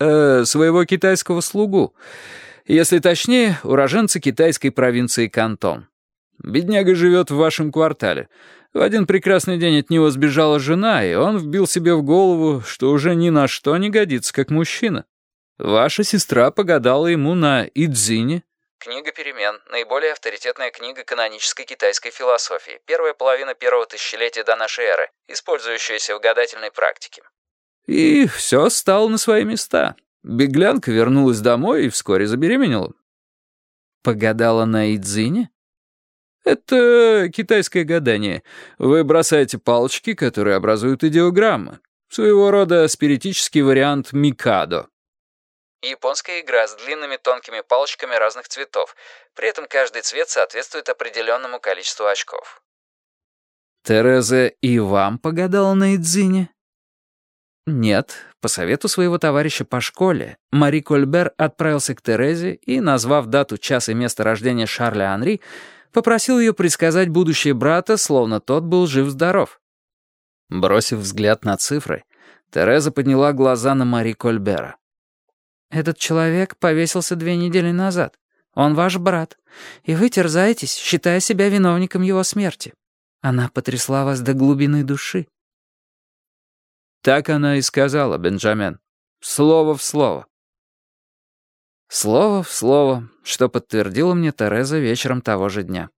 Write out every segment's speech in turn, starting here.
Э, своего китайского слугу. Если точнее, уроженца китайской провинции Кантон. Бедняга живет в вашем квартале. В один прекрасный день от него сбежала жена, и он вбил себе в голову, что уже ни на что не годится как мужчина. Ваша сестра погадала ему на Идзине. Книга перемен. Наиболее авторитетная книга канонической китайской философии. Первая половина первого тысячелетия до нашей эры, использующаяся в гадательной практике. И все стало на свои места. Беглянка вернулась домой и вскоре забеременела. Погадала на Идзине? Это китайское гадание. Вы бросаете палочки, которые образуют идеограммы. Своего рода спиритический вариант Микадо. Японская игра с длинными тонкими палочками разных цветов. При этом каждый цвет соответствует определенному количеству очков. Тереза и вам погадала на Идзине? Нет, по совету своего товарища по школе, Мари Кольбер отправился к Терезе и, назвав дату, час и место рождения Шарля Анри, попросил ее предсказать будущее брата, словно тот был жив-здоров. Бросив взгляд на цифры, Тереза подняла глаза на Мари Кольбера. «Этот человек повесился две недели назад. Он ваш брат, и вы терзаетесь, считая себя виновником его смерти. Она потрясла вас до глубины души. Так она и сказала, Бенджамен. Слово в слово. Слово в слово, что подтвердила мне Тереза вечером того же дня.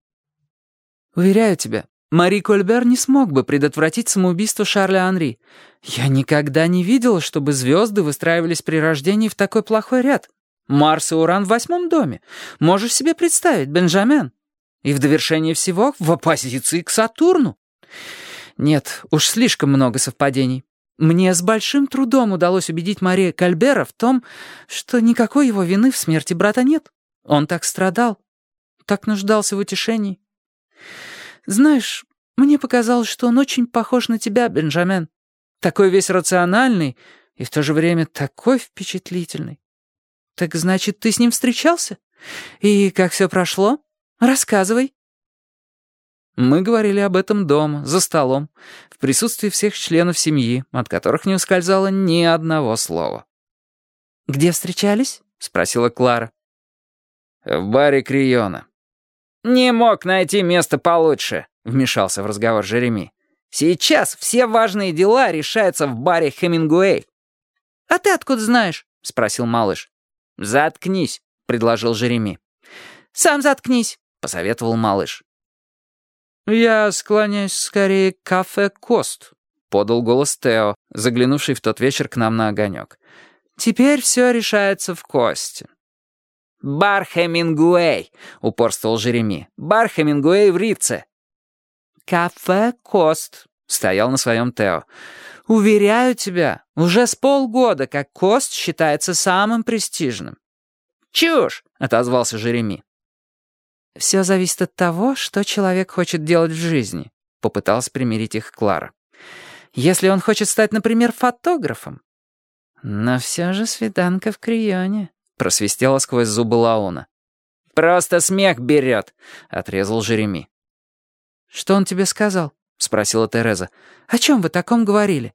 «Уверяю тебя, Мари Кольбер не смог бы предотвратить самоубийство Шарля Анри. Я никогда не видела, чтобы звезды выстраивались при рождении в такой плохой ряд. Марс и Уран в восьмом доме. Можешь себе представить, Бенджамен? И в довершение всего в оппозиции к Сатурну. Нет, уж слишком много совпадений. Мне с большим трудом удалось убедить Мария Кальбера в том, что никакой его вины в смерти брата нет. Он так страдал, так нуждался в утешении. Знаешь, мне показалось, что он очень похож на тебя, Бенджамен. Такой весь рациональный и в то же время такой впечатлительный. Так значит, ты с ним встречался? И как все прошло? Рассказывай. Мы говорили об этом дома, за столом, в присутствии всех членов семьи, от которых не ускользало ни одного слова. «Где встречались?» — спросила Клара. «В баре Криона». «Не мог найти место получше», — вмешался в разговор Жереми. «Сейчас все важные дела решаются в баре Хемингуэй». «А ты откуда знаешь?» — спросил малыш. «Заткнись», — предложил Жереми. «Сам заткнись», — посоветовал малыш. «Я склоняюсь скорее к кафе «Кост», — подал голос Тео, заглянувший в тот вечер к нам на огонек. «Теперь все решается в Косте». «Бар Хемингуэй», — упорствовал Жереми. «Бар Хемингуэй в Рице». «Кафе «Кост», — стоял на своем Тео. «Уверяю тебя, уже с полгода как Кост считается самым престижным». «Чушь», — отозвался Жереми. «Все зависит от того, что человек хочет делать в жизни», — попыталась примирить их Клара. «Если он хочет стать, например, фотографом». «Но все же свиданка в Крионе», — просвистела сквозь зубы Лаона. «Просто смех берет», — отрезал Жереми. «Что он тебе сказал?» — спросила Тереза. «О чем вы таком говорили?»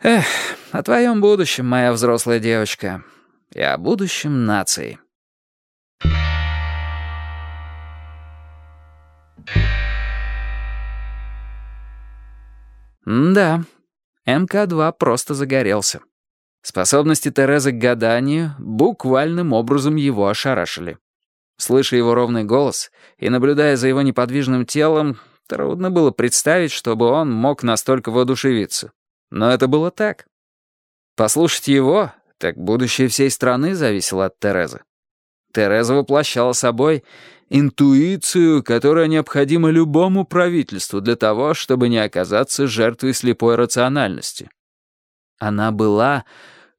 «Эх, о твоем будущем, моя взрослая девочка, и о будущем нации». Да, МК-2 просто загорелся. Способности Терезы к гаданию буквальным образом его ошарашили. Слыша его ровный голос и наблюдая за его неподвижным телом, трудно было представить, чтобы он мог настолько воодушевиться. Но это было так. Послушать его, так будущее всей страны зависело от Терезы. Тереза воплощала собой интуицию, которая необходима любому правительству для того, чтобы не оказаться жертвой слепой рациональности. Она была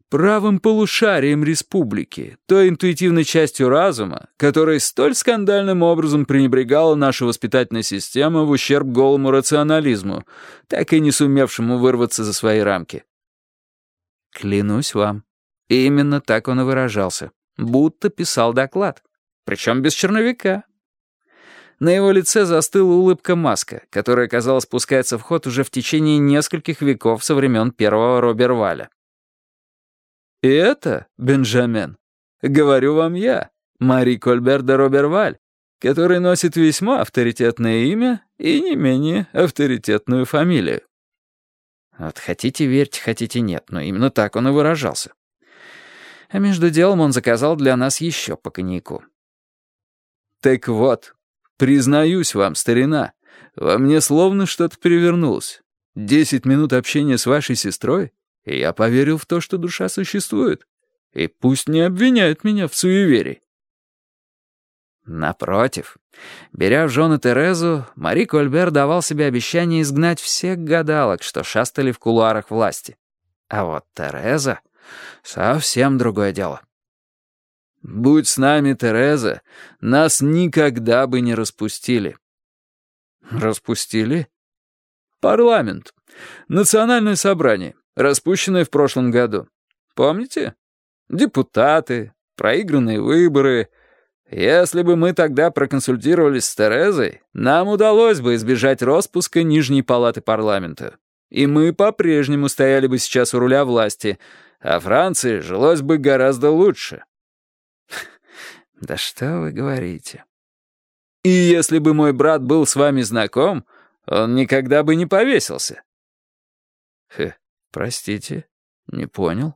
правым полушарием республики, той интуитивной частью разума, которой столь скандальным образом пренебрегала наша воспитательная система в ущерб голому рационализму, так и не сумевшему вырваться за свои рамки. Клянусь вам, именно так он и выражался, будто писал доклад. Причем без черновика. На его лице застыла улыбка-маска, которая, казалось, пускается в ход уже в течение нескольких веков со времен первого Роберваля. И это, Бенджамен, говорю вам я, Мари Кольбер де Роберваль, который носит весьма авторитетное имя и не менее авторитетную фамилию. Вот хотите верьте, хотите нет, но именно так он и выражался. А между делом он заказал для нас еще по коньяку. «Так вот, признаюсь вам, старина, во мне словно что-то перевернулось. Десять минут общения с вашей сестрой, и я поверил в то, что душа существует. И пусть не обвиняют меня в суеверии». Напротив, беря в жены Терезу, Мари Кольбер давал себе обещание изгнать всех гадалок, что шастали в кулуарах власти. А вот Тереза — совсем другое дело. Будь с нами Тереза, нас никогда бы не распустили. Распустили? Парламент. Национальное собрание, распущенное в прошлом году. Помните? Депутаты, проигранные выборы. Если бы мы тогда проконсультировались с Терезой, нам удалось бы избежать распуска Нижней палаты парламента. И мы по-прежнему стояли бы сейчас у руля власти, а Франции жилось бы гораздо лучше. Да что вы говорите? И если бы мой брат был с вами знаком, он никогда бы не повесился. Хе, простите, не понял.